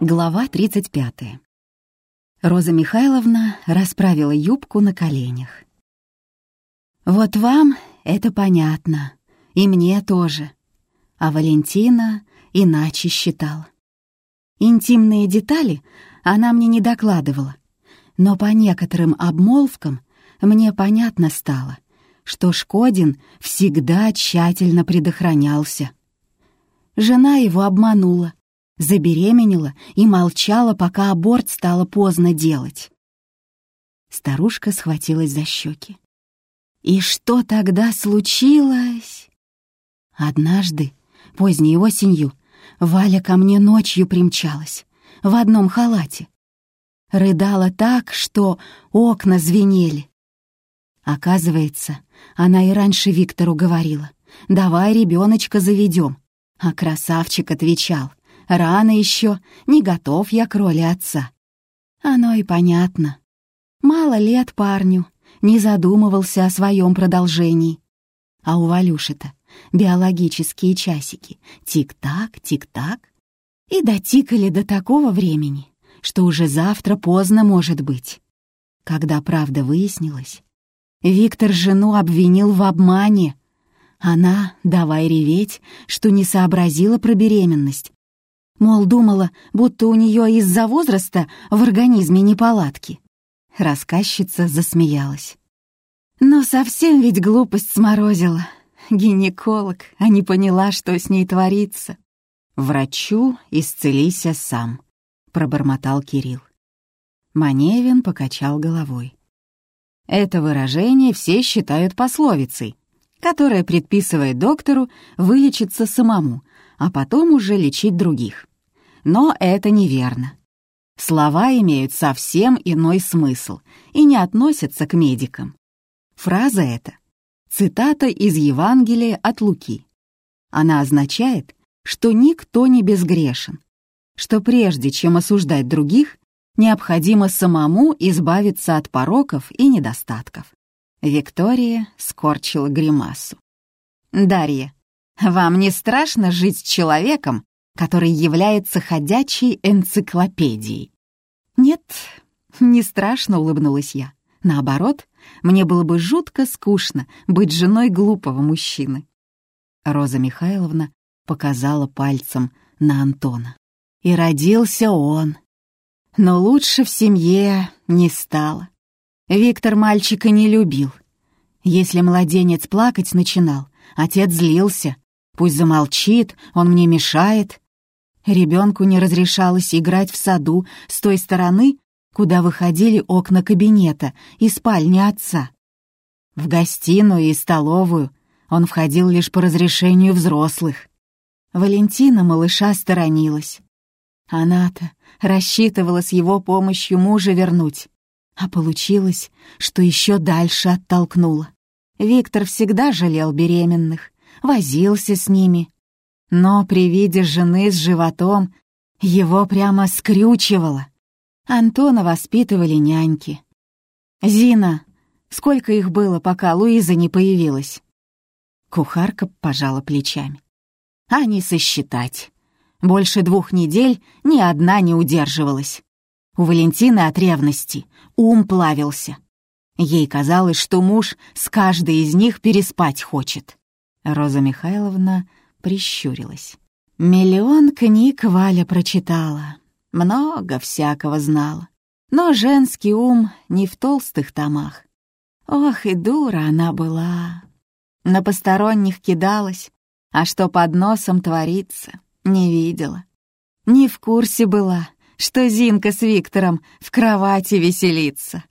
Глава 35. Роза Михайловна расправила юбку на коленях. «Вот вам это понятно, и мне тоже. А Валентина иначе считала. Интимные детали она мне не докладывала, но по некоторым обмолвкам мне понятно стало, что Шкодин всегда тщательно предохранялся. Жена его обманула, забеременела и молчала, пока аборт стало поздно делать. Старушка схватилась за щеки. И что тогда случилось? Однажды, поздней осенью, Валя ко мне ночью примчалась, в одном халате. Рыдала так, что окна звенели. Оказывается, она и раньше Виктору говорила, «Давай ребеночка заведем». А красавчик отвечал, Рано еще, не готов я к роли отца. Оно и понятно. Мало лет парню, не задумывался о своем продолжении. А у Валюши-то биологические часики тик-так, тик-так. И дотикали до такого времени, что уже завтра поздно может быть. Когда правда выяснилась, Виктор жену обвинил в обмане. Она, давай реветь, что не сообразила про беременность, Мол, думала, будто у нее из-за возраста в организме неполадки. Рассказчица засмеялась. Но совсем ведь глупость сморозила. Гинеколог, а не поняла, что с ней творится. «Врачу исцелися сам», — пробормотал Кирилл. Маневин покачал головой. Это выражение все считают пословицей, которая предписывает доктору вылечиться самому, а потом уже лечить других. Но это неверно. Слова имеют совсем иной смысл и не относятся к медикам. Фраза эта — цитата из Евангелия от Луки. Она означает, что никто не безгрешен, что прежде чем осуждать других, необходимо самому избавиться от пороков и недостатков. Виктория скорчила гримасу. «Дарья, вам не страшно жить с человеком, который является ходячей энциклопедией. «Нет, не страшно», — улыбнулась я. «Наоборот, мне было бы жутко скучно быть женой глупого мужчины». Роза Михайловна показала пальцем на Антона. И родился он. Но лучше в семье не стало. Виктор мальчика не любил. Если младенец плакать начинал, отец злился. Пусть замолчит, он мне мешает. Ребенку не разрешалось играть в саду с той стороны, куда выходили окна кабинета и спальни отца. В гостиную и столовую он входил лишь по разрешению взрослых. Валентина малыша сторонилась. Она-то рассчитывала с его помощью мужа вернуть, а получилось, что еще дальше оттолкнула. Виктор всегда жалел беременных, возился с ними, но при виде жены с животом его прямо скрючивало. Антона воспитывали няньки. «Зина, сколько их было, пока Луиза не появилась?» Кухарка пожала плечами. «А не сосчитать. Больше двух недель ни одна не удерживалась. У Валентины от ревности ум плавился. Ей казалось, что муж с каждой из них переспать хочет. Роза Михайловна прищурилась. Миллион книг Валя прочитала, много всякого знала. Но женский ум не в толстых томах. Ох, и дура она была. На посторонних кидалась, а что под носом творится, не видела. Не в курсе была, что Зинка с Виктором в кровати веселится.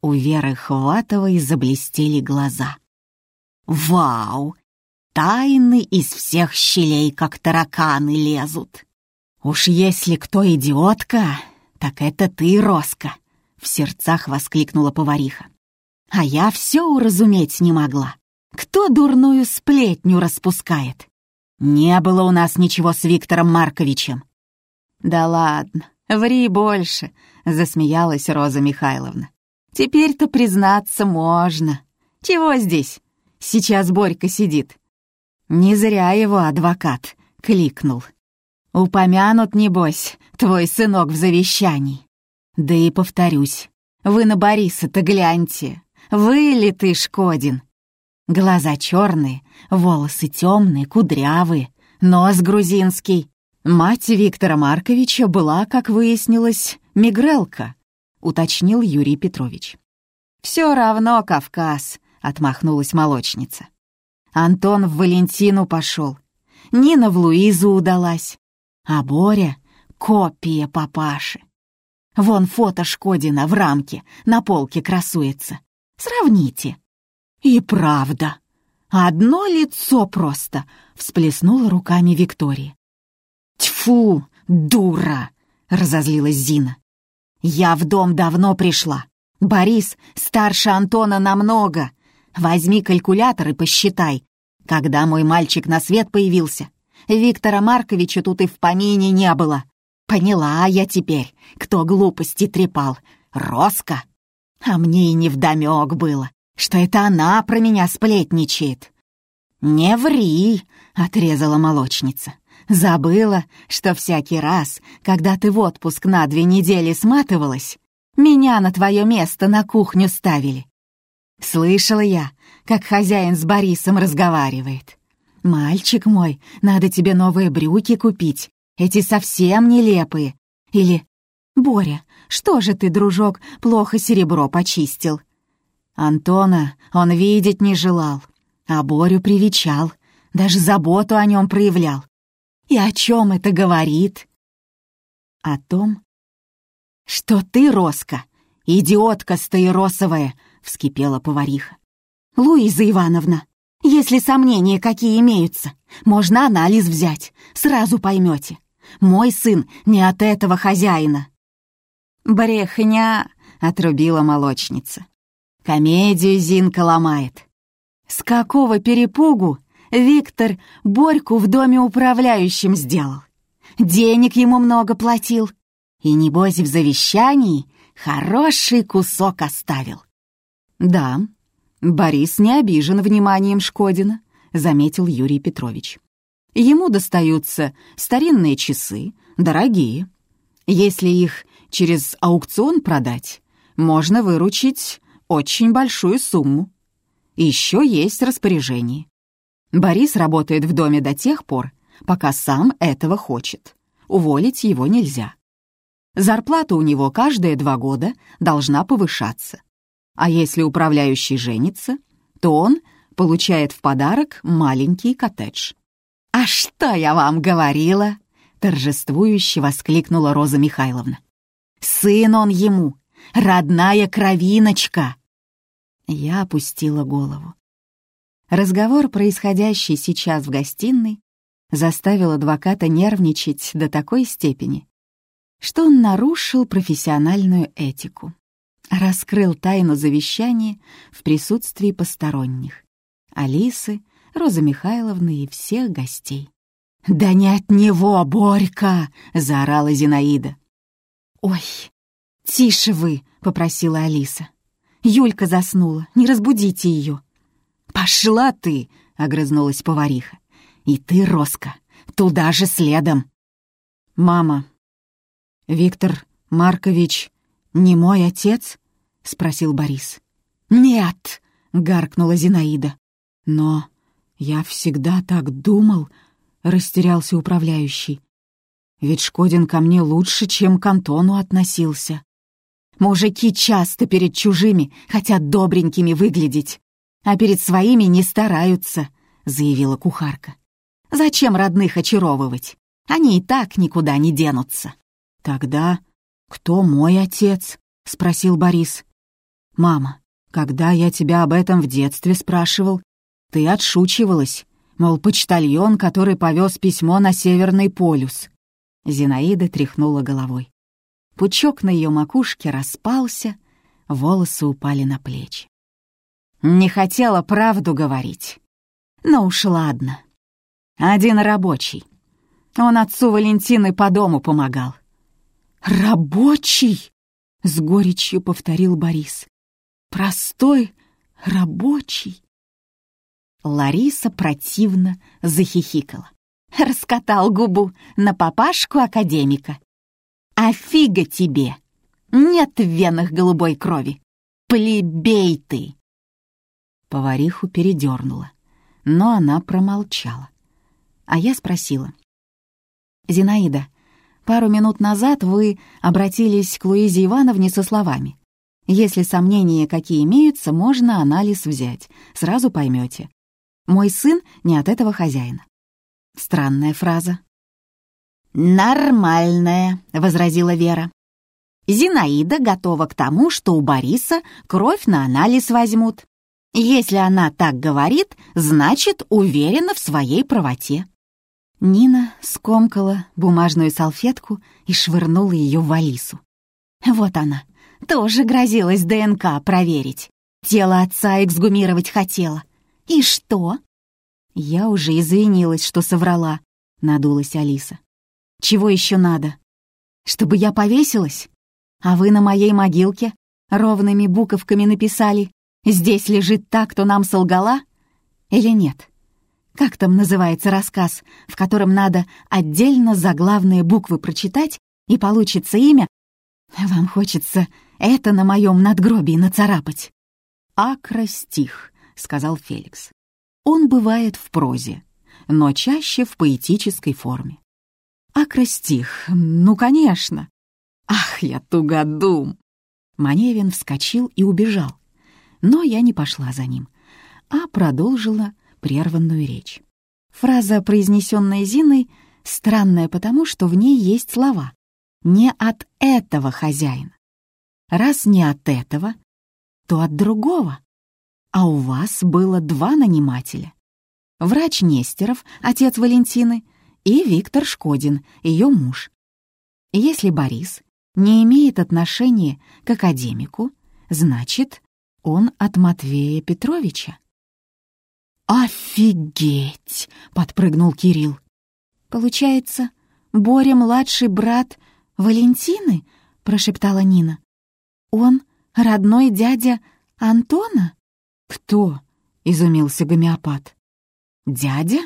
У Веры Хватовой заблестели глаза. «Вау! Тайны из всех щелей, как тараканы, лезут. Уж если кто идиотка, так это ты, Роска, в сердцах воскликнула повариха. А я все уразуметь не могла. Кто дурную сплетню распускает? Не было у нас ничего с Виктором Марковичем. Да ладно, ври больше, засмеялась Роза Михайловна. Теперь-то признаться можно. Чего здесь? Сейчас Борька сидит. Не зря его адвокат кликнул. Упомянут, небось, твой сынок в завещании. Да и повторюсь, вы на Бориса-то гляньте. Вы ли ты, Шкодин? Глаза черные, волосы темные, кудрявые, нос грузинский. Мать Виктора Марковича была, как выяснилось, мигрелка, уточнил Юрий Петрович. Все равно Кавказ, отмахнулась молочница. Антон в Валентину пошел, Нина в Луизу удалась, а Боря — копия папаши. Вон фото Шкодина в рамке на полке красуется. Сравните. И правда. Одно лицо просто, всплеснула руками Виктория. Тьфу, дура, разозлилась Зина. Я в дом давно пришла. Борис старше Антона намного. Возьми калькулятор и посчитай, когда мой мальчик на свет появился. Виктора Марковича тут и в помине не было. Поняла я теперь, кто глупости трепал. Роска. А мне и невдомёк было, что это она про меня сплетничает. «Не ври!» — отрезала молочница. «Забыла, что всякий раз, когда ты в отпуск на две недели сматывалась, меня на твое место на кухню ставили. Слышала я, как хозяин с Борисом разговаривает. «Мальчик мой, надо тебе новые брюки купить, эти совсем нелепые». Или «Боря, что же ты, дружок, плохо серебро почистил?» Антона он видеть не желал, а Борю привечал, даже заботу о нем проявлял. И о чем это говорит? О том, что ты, Роска, идиотка стаиросовая, вскипела повариха. Луиза Ивановна, если сомнения какие имеются, можно анализ взять, сразу поймете. Мой сын не от этого хозяина. «Брехня!» — отрубила молочница. Комедию Зинка ломает. С какого перепугу Виктор Борьку в доме управляющим сделал? Денег ему много платил. И, небось, в завещании хороший кусок оставил. Да, Борис не обижен вниманием Шкодина, заметил Юрий Петрович. Ему достаются старинные часы, дорогие. Если их через аукцион продать, можно выручить очень большую сумму. Еще есть распоряжение. Борис работает в доме до тех пор, пока сам этого хочет. Уволить его нельзя. Зарплата у него каждые два года должна повышаться. А если управляющий женится, то он получает в подарок маленький коттедж. «А что я вам говорила?» — торжествующе воскликнула Роза Михайловна. Сын он ему, родная кровиночка. Я опустила голову. Разговор, происходящий сейчас в гостиной, заставил адвоката нервничать до такой степени, что он нарушил профессиональную этику. Раскрыл тайну завещания в присутствии посторонних. Алисы, Розы Михайловны и всех гостей. «Да не от него, Борька!» — заорала Зинаида. «Ой, тише вы!» — попросила Алиса. Юлька заснула, не разбудите ее. «Пошла ты!» — огрызнулась повариха. «И ты, Роско, туда же следом!» «Мама, Виктор Маркович не мой отец?» — спросил Борис. «Нет!» — гаркнула Зинаида. «Но я всегда так думал», — растерялся управляющий. Ведь Шкодин ко мне лучше, чем к Антону относился. Мужики часто перед чужими хотят добренькими выглядеть, а перед своими не стараются, заявила кухарка. Зачем родных очаровывать? Они и так никуда не денутся. Тогда кто мой отец? спросил Борис. Мама, когда я тебя об этом в детстве спрашивал, ты отшучивалась, мол, почтальон, который повез письмо на Северный полюс. Зинаида тряхнула головой. Пучок на ее макушке распался, волосы упали на плечи. Не хотела правду говорить. Но уж ладно. Один рабочий. Он отцу Валентины по дому помогал. «Рабочий!» — с горечью повторил Борис. «Простой рабочий!» Лариса противно захихикала. Раскатал губу на папашку академика. «А фига тебе! Нет в венах голубой крови! Плебей ты!» Повариху передернула, но она промолчала. А я спросила. «Зинаида, пару минут назад вы обратились к Луизе Ивановне со словами. Если сомнения какие имеются, можно анализ взять, сразу поймете. Мой сын не от этого хозяина. Странная фраза. «Нормальная», — возразила Вера. Зинаида готова к тому, что у Бориса кровь на анализ возьмут. Если она так говорит, значит, уверена в своей правоте. Нина скомкала бумажную салфетку и швырнула ее в Алису. Вот она, тоже грозилась ДНК проверить. Тело отца эксгумировать хотела. «И что?» «Я уже извинилась, что соврала», — надулась Алиса. «Чего еще надо? Чтобы я повесилась? А вы на моей могилке ровными буковками написали «Здесь лежит та, кто нам солгала?» Или нет? Как там называется рассказ, в котором надо отдельно заглавные буквы прочитать, и получится имя? Вам хочется это на моем надгробии нацарапать. «Акростих», — сказал Феликс. «Он бывает в прозе, но чаще в поэтической форме». «Акростих, ну, конечно!» «Ах, я тугодум!» Маневин вскочил и убежал, но я не пошла за ним, а продолжила прерванную речь. Фраза, произнесенная Зиной, странная потому, что в ней есть слова «не от этого хозяина». Раз не от этого, то от другого. А у вас было два нанимателя. Врач Нестеров, отец Валентины, и Виктор Шкодин, ее муж. Если Борис не имеет отношения к академику, значит, он от Матвея Петровича. «Офигеть!» — подпрыгнул Кирилл. «Получается, Боря младший брат Валентины?» — прошептала Нина. «Он родной дядя Антона?» «Кто?» — изумился гомеопат. «Дядя?»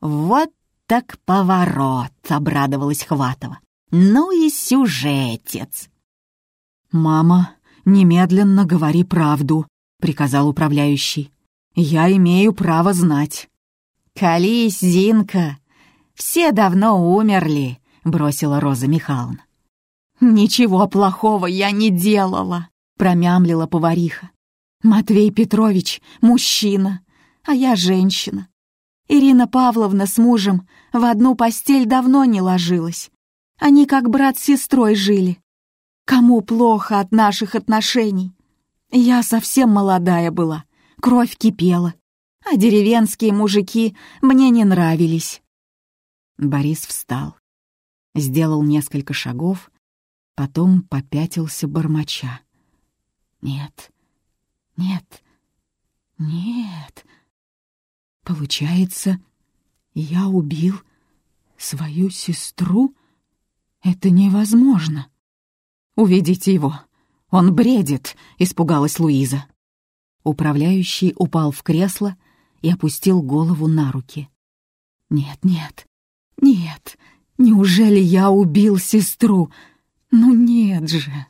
«Вот так поворот!» — обрадовалась Хватова. «Ну и сюжетец!» «Мама, немедленно говори правду», — приказал управляющий. «Я имею право знать». «Колись, Зинка! Все давно умерли», — бросила Роза Михайловна. «Ничего плохого я не делала», — промямлила повариха. Матвей Петрович — мужчина, а я женщина. Ирина Павловна с мужем в одну постель давно не ложилась. Они как брат с сестрой жили. Кому плохо от наших отношений? Я совсем молодая была, кровь кипела, а деревенские мужики мне не нравились. Борис встал, сделал несколько шагов, потом попятился бормоча. Нет, нет, нет. Получается, я убил свою сестру? Это невозможно. Уведите его. Он бредит, испугалась Луиза. Управляющий упал в кресло и опустил голову на руки. Нет, нет, нет. Неужели я убил сестру? Ну нет же.